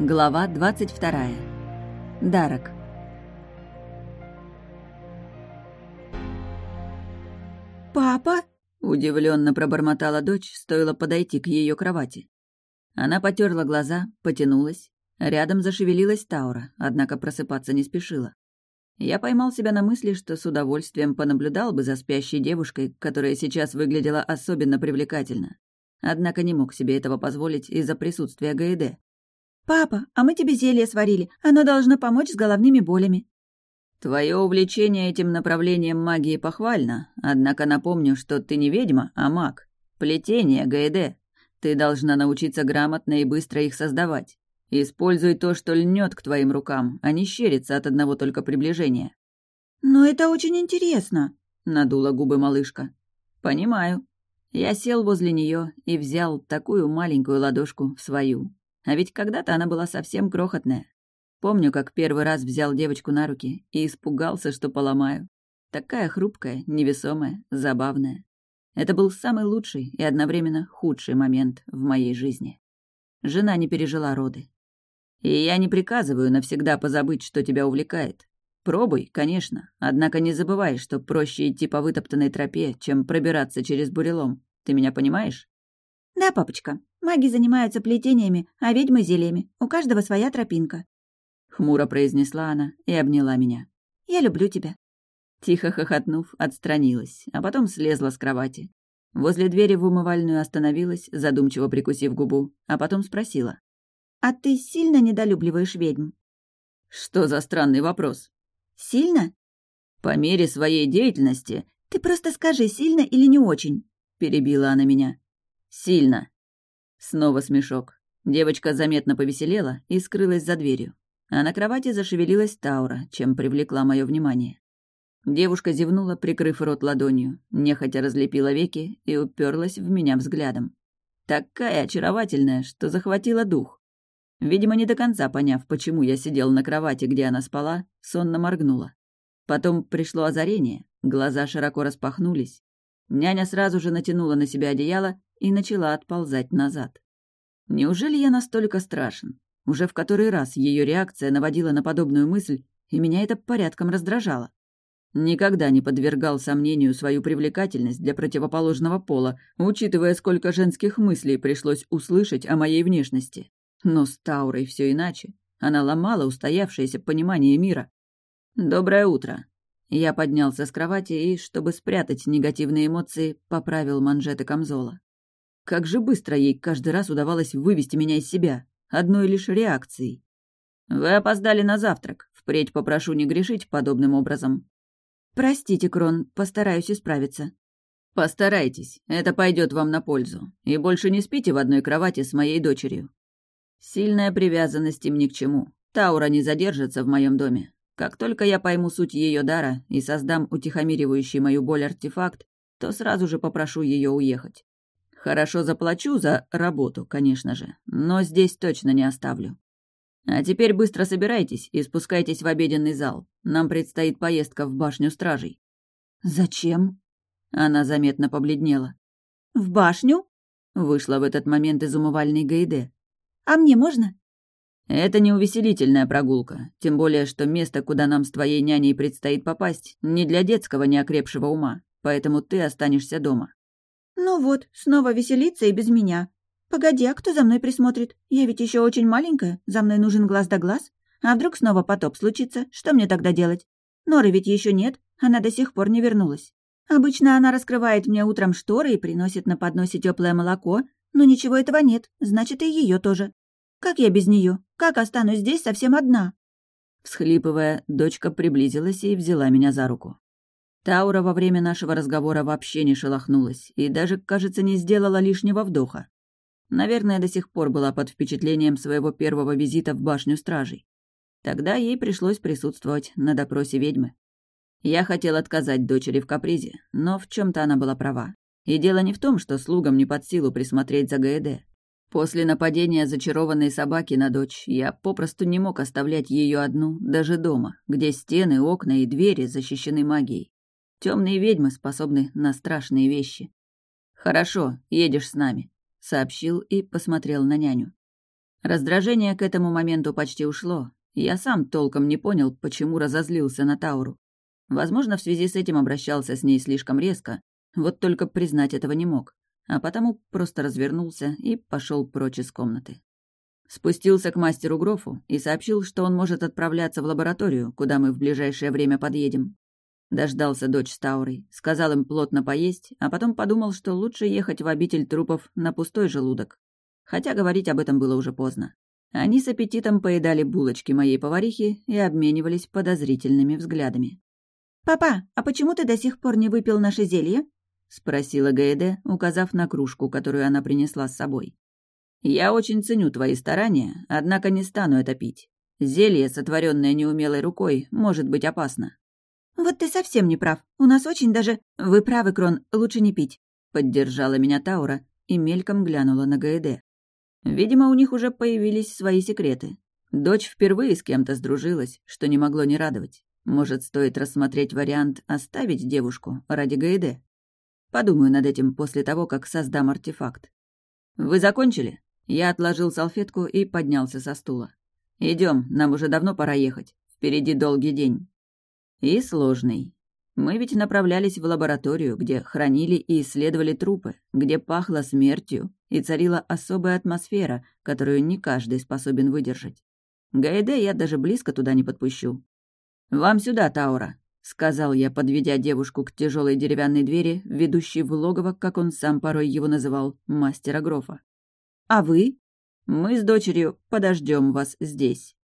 Глава 22. Дарок. «Папа?» — удивленно пробормотала дочь, стоило подойти к ее кровати. Она потерла глаза, потянулась. Рядом зашевелилась Таура, однако просыпаться не спешила. Я поймал себя на мысли, что с удовольствием понаблюдал бы за спящей девушкой, которая сейчас выглядела особенно привлекательно. Однако не мог себе этого позволить из-за присутствия Гаэде. «Папа, а мы тебе зелье сварили. Оно должно помочь с головными болями». «Твое увлечение этим направлением магии похвально, однако напомню, что ты не ведьма, а маг. Плетение, Гаэде. Ты должна научиться грамотно и быстро их создавать. Используй то, что льнет к твоим рукам, а не щерится от одного только приближения». «Но это очень интересно», — надула губы малышка. «Понимаю». Я сел возле нее и взял такую маленькую ладошку в свою. А ведь когда-то она была совсем крохотная. Помню, как первый раз взял девочку на руки и испугался, что поломаю. Такая хрупкая, невесомая, забавная. Это был самый лучший и одновременно худший момент в моей жизни. Жена не пережила роды. И я не приказываю навсегда позабыть, что тебя увлекает. Пробуй, конечно, однако не забывай, что проще идти по вытоптанной тропе, чем пробираться через бурелом. Ты меня понимаешь? «Да, папочка, маги занимаются плетениями, а ведьмы — зельями. У каждого своя тропинка». Хмуро произнесла она и обняла меня. «Я люблю тебя». Тихо хохотнув, отстранилась, а потом слезла с кровати. Возле двери в умывальную остановилась, задумчиво прикусив губу, а потом спросила. «А ты сильно недолюбливаешь ведьм?» «Что за странный вопрос?» «Сильно?» «По мере своей деятельности...» «Ты просто скажи, сильно или не очень?» — перебила она меня. Сильно. Снова смешок. Девочка заметно повеселела и скрылась за дверью. А на кровати зашевелилась Таура, чем привлекла мое внимание. Девушка зевнула, прикрыв рот ладонью, нехотя разлепила веки и уперлась в меня взглядом. Такая очаровательная, что захватила дух. Видимо, не до конца поняв, почему я сидел на кровати, где она спала, сонно моргнула. Потом пришло озарение, глаза широко распахнулись. Няня сразу же натянула на себя одеяло и начала отползать назад. Неужели я настолько страшен? Уже в который раз ее реакция наводила на подобную мысль, и меня это порядком раздражало. Никогда не подвергал сомнению свою привлекательность для противоположного пола, учитывая, сколько женских мыслей пришлось услышать о моей внешности. Но с Таурой все иначе. Она ломала устоявшееся понимание мира. «Доброе утро». Я поднялся с кровати и, чтобы спрятать негативные эмоции, поправил манжеты камзола. Как же быстро ей каждый раз удавалось вывести меня из себя, одной лишь реакцией. «Вы опоздали на завтрак. Впредь попрошу не грешить подобным образом». «Простите, Крон, постараюсь исправиться». «Постарайтесь, это пойдет вам на пользу. И больше не спите в одной кровати с моей дочерью. Сильная привязанность им ни к чему. Таура не задержится в моем доме. Как только я пойму суть ее дара и создам утихомиривающий мою боль артефакт, то сразу же попрошу ее уехать. Хорошо заплачу за работу, конечно же, но здесь точно не оставлю. А теперь быстро собирайтесь и спускайтесь в обеденный зал. Нам предстоит поездка в башню стражей». «Зачем?» Она заметно побледнела. «В башню?» Вышла в этот момент из умывальной Гайде. «А мне можно?» «Это не увеселительная прогулка, тем более, что место, куда нам с твоей няней предстоит попасть, не для детского неокрепшего ума, поэтому ты останешься дома. «Ну вот, снова веселиться и без меня. Погоди, а кто за мной присмотрит? Я ведь еще очень маленькая, за мной нужен глаз да глаз. А вдруг снова потоп случится? Что мне тогда делать? Норы ведь еще нет, она до сих пор не вернулась. Обычно она раскрывает мне утром шторы и приносит на подносе теплое молоко, но ничего этого нет, значит, и ее тоже. Как я без нее? Как останусь здесь совсем одна?» Всхлипывая, дочка приблизилась и взяла меня за руку. Таура во время нашего разговора вообще не шелохнулась и даже, кажется, не сделала лишнего вдоха. Наверное, до сих пор была под впечатлением своего первого визита в башню стражей. Тогда ей пришлось присутствовать на допросе ведьмы. Я хотел отказать дочери в капризе, но в чем то она была права. И дело не в том, что слугам не под силу присмотреть за ГЭД. После нападения зачарованной собаки на дочь я попросту не мог оставлять ее одну даже дома, где стены, окна и двери защищены магией. Темные ведьмы способны на страшные вещи. «Хорошо, едешь с нами», — сообщил и посмотрел на няню. Раздражение к этому моменту почти ушло. Я сам толком не понял, почему разозлился на Тауру. Возможно, в связи с этим обращался с ней слишком резко, вот только признать этого не мог, а потому просто развернулся и пошел прочь из комнаты. Спустился к мастеру Грофу и сообщил, что он может отправляться в лабораторию, куда мы в ближайшее время подъедем. Дождался дочь с Таурой, сказал им плотно поесть, а потом подумал, что лучше ехать в обитель трупов на пустой желудок. Хотя говорить об этом было уже поздно. Они с аппетитом поедали булочки моей поварихи и обменивались подозрительными взглядами. «Папа, а почему ты до сих пор не выпил наше зелье?» — спросила Гаэде, указав на кружку, которую она принесла с собой. «Я очень ценю твои старания, однако не стану это пить. Зелье, сотворенное неумелой рукой, может быть опасно». «Вот ты совсем не прав. У нас очень даже... Вы правы, Крон, лучше не пить», — поддержала меня Таура и мельком глянула на Гаэде. Видимо, у них уже появились свои секреты. Дочь впервые с кем-то сдружилась, что не могло не радовать. Может, стоит рассмотреть вариант оставить девушку ради Гаэде? Подумаю над этим после того, как создам артефакт. «Вы закончили?» Я отложил салфетку и поднялся со стула. Идем, нам уже давно пора ехать. Впереди долгий день. И сложный. Мы ведь направлялись в лабораторию, где хранили и исследовали трупы, где пахло смертью и царила особая атмосфера, которую не каждый способен выдержать. Гаэде я даже близко туда не подпущу. «Вам сюда, Таура», — сказал я, подведя девушку к тяжелой деревянной двери, ведущей в логово, как он сам порой его называл, мастера Грофа. «А вы?» «Мы с дочерью подождем вас здесь».